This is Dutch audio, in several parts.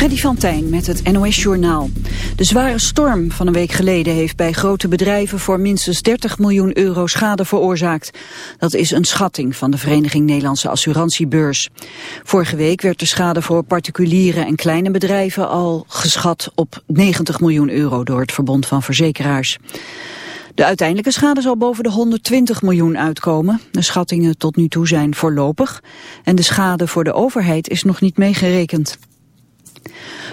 Freddy van met het NOS-journaal. De zware storm van een week geleden heeft bij grote bedrijven voor minstens 30 miljoen euro schade veroorzaakt. Dat is een schatting van de Vereniging Nederlandse Assurantiebeurs. Vorige week werd de schade voor particuliere en kleine bedrijven al geschat op 90 miljoen euro door het Verbond van Verzekeraars. De uiteindelijke schade zal boven de 120 miljoen uitkomen. De schattingen tot nu toe zijn voorlopig en de schade voor de overheid is nog niet meegerekend.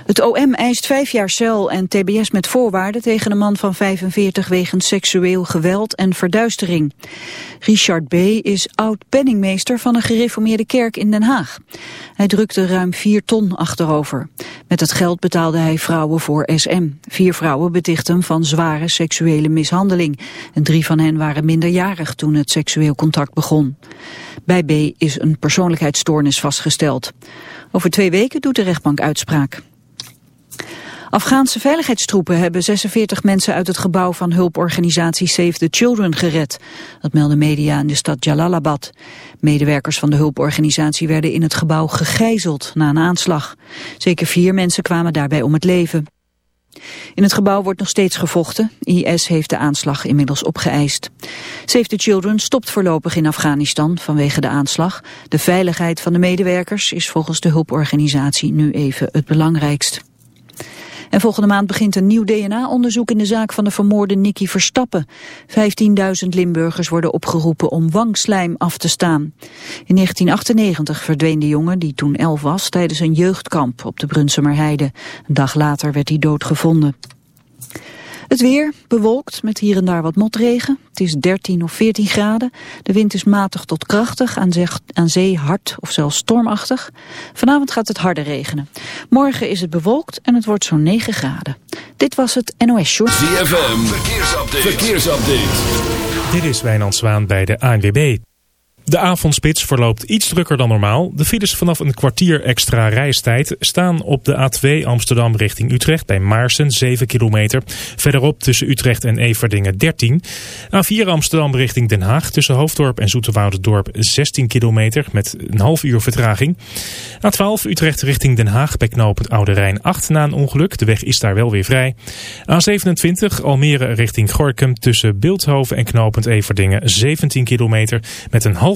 Het OM eist vijf jaar cel en tbs met voorwaarden tegen een man van 45 wegens seksueel geweld en verduistering. Richard B. is oud-penningmeester van een gereformeerde kerk in Den Haag. Hij drukte ruim 4 ton achterover. Met het geld betaalde hij vrouwen voor SM. Vier vrouwen betichten hem van zware seksuele mishandeling. En drie van hen waren minderjarig toen het seksueel contact begon. Bij B. is een persoonlijkheidsstoornis vastgesteld. Over twee weken doet de rechtbank uitspraak. Afghaanse veiligheidstroepen hebben 46 mensen uit het gebouw van hulporganisatie Save the Children gered. Dat melden media in de stad Jalalabad. Medewerkers van de hulporganisatie werden in het gebouw gegijzeld na een aanslag. Zeker vier mensen kwamen daarbij om het leven. In het gebouw wordt nog steeds gevochten. IS heeft de aanslag inmiddels opgeëist. Save the Children stopt voorlopig in Afghanistan vanwege de aanslag. De veiligheid van de medewerkers is volgens de hulporganisatie nu even het belangrijkst. En volgende maand begint een nieuw DNA-onderzoek in de zaak van de vermoorde Nicky Verstappen. 15.000 Limburgers worden opgeroepen om wangslijm af te staan. In 1998 verdween de jongen, die toen 11 was, tijdens een jeugdkamp op de Brunsumerheide. Een dag later werd hij doodgevonden. Het weer bewolkt met hier en daar wat motregen. Het is 13 of 14 graden. De wind is matig tot krachtig, aan, aan zee hard of zelfs stormachtig. Vanavond gaat het harder regenen. Morgen is het bewolkt en het wordt zo'n 9 graden. Dit was het NOS Short. ZFM, verkeersupdate. verkeersupdate. Dit is Wijnand Zwaan bij de ANWB. De avondspits verloopt iets drukker dan normaal. De files vanaf een kwartier extra reistijd staan op de A2 Amsterdam richting Utrecht bij Maarsen 7 kilometer. Verderop tussen Utrecht en Everdingen 13. A4 Amsterdam richting Den Haag tussen Hoofddorp en Zoeterwoudendorp 16 kilometer met een half uur vertraging. A12 Utrecht richting Den Haag bij knooppunt Oude Rijn 8 na een ongeluk. De weg is daar wel weer vrij. A27 Almere richting Gorkum tussen Beeldhoven en knooppunt Everdingen 17 kilometer met een half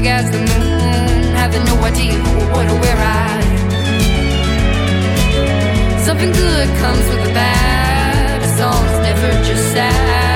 big as the moon, having no idea what or where I am. Something good comes with the bad, a song's never just sad.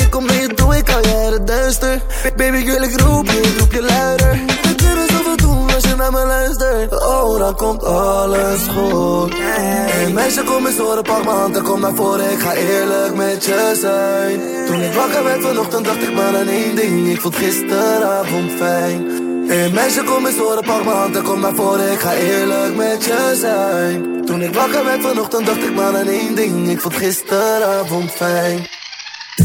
Kom je toe, ik uit het duister. Baby, ik wil ik roep je, roep je luider. We kunnen zoveel doen als je naar me luistert. Oh, dan komt alles goed. Hey meisje, kom eens horen, pak m'n hand en kom naar voren. Ik ga eerlijk met je zijn. Toen ik wakker werd vanochtend, dacht ik maar aan één ding. Ik vond gisteravond fijn. Hey meisje, kom eens horen, pak m'n hand en kom naar voren. Ik ga eerlijk met je zijn. Toen ik wakker werd vanochtend, dacht ik maar aan één ding. Ik vond gisteravond fijn.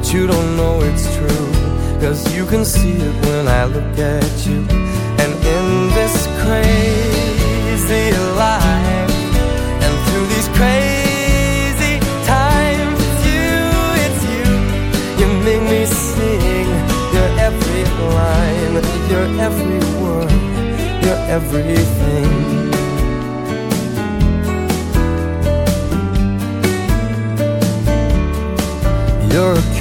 That you don't know it's true. Cause you can see it when I look at you. And in this crazy life, and through these crazy times, it's you, it's you. You make me sing your every line, your every word, your everything. You're a